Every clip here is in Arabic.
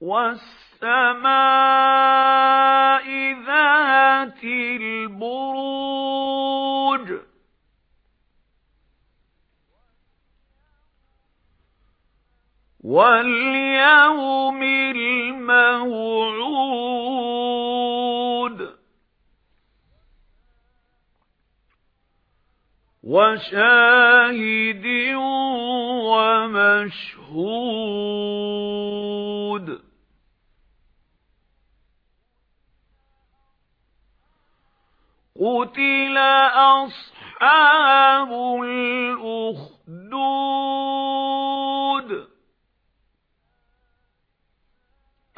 وَالسَّمَاءِ ذَاتِ الْبُرُوجِ. وَالْيَوْمِ الْمَوْعُودِ. وَشَاهِدٍ وَمَشْهُودٍ. قُتِلَ أَصْحَابُ الْأُخْدُودِ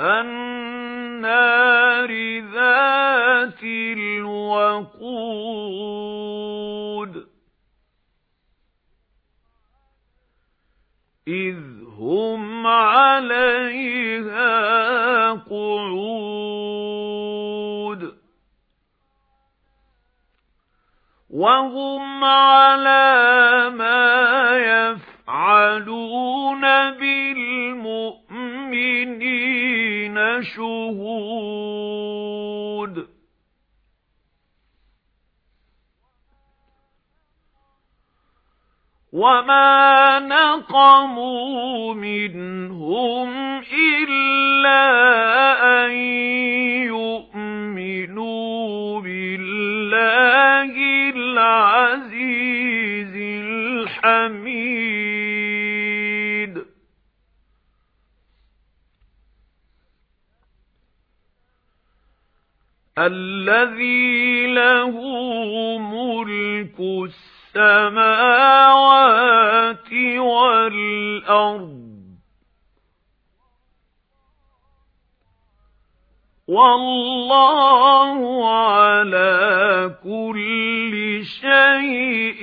النَّارِ ذَاتِ الْوَقُودِ وَهُمْ عَلَى مَا يَفْعَلُونَ بِالْمُؤْمِنِينَ شُهُودٌ وَمَا نَقَمُوا مِنْهُمْ إِلَّا أَن الَّذِي لَهُ مُلْكُ السَّمَاوَاتِ وَالْأَرْضِ. وَاللَّهُ عَلَى كُلِّ شَيْءٍ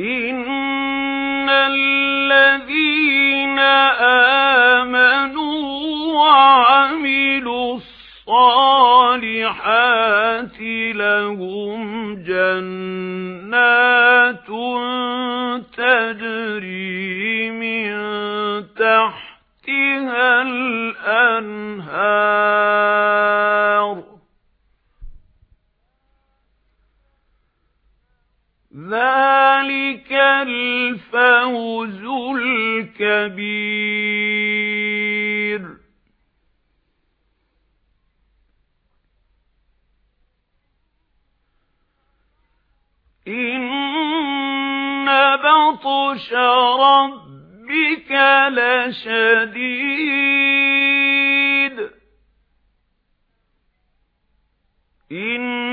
إِنَّ الَّذِينَ آمَنُوا وَعَمِلُوا الصَّالِحَاتِ لَهُمْ جَنَّاتٌ تَجْرِي مِن تَحْتِهَا الْأَنْهَارُ ذَلِكَ الْفَوْزُ الْكَبِيرُ إِنَّ بَطْشَ رَبِّكَ لَشَدِيدٌ إِنَّهُ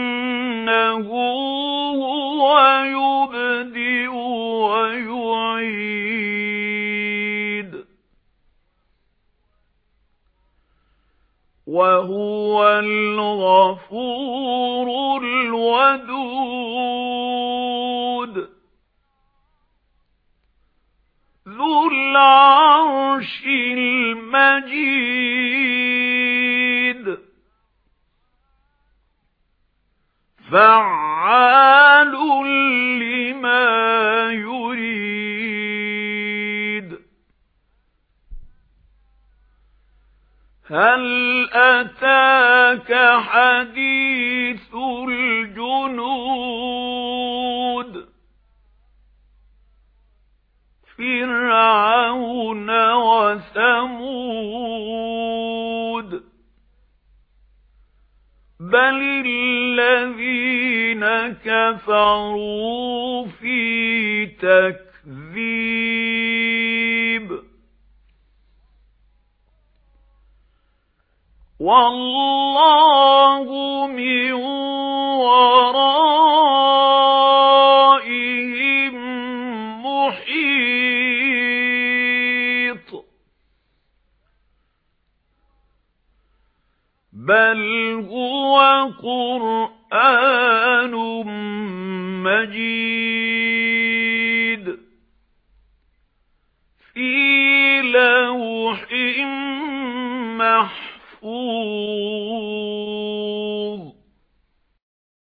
وَهُوَ الْغَفُورُ الْوَدُودُ. ذُو الْعَرْشِ الْمَجِيدُ. فَعَّالٌ هَلْ أَتَاكَ حَدِيثُ الْجُنُودِ؟ فِرْعَوْنَ وَثَمُودَ. بَلِ الَّذِينَ كَفَرُوا فِي تَكْذِيبٍ وَاللَّهُ مِنْ وَرَائِهِمْ مُحِيطٌ. بَلْ هُوَ قُرْآنٌ مَجِيدٌ. فِي لَوْحٍ مَحْفُوظٍ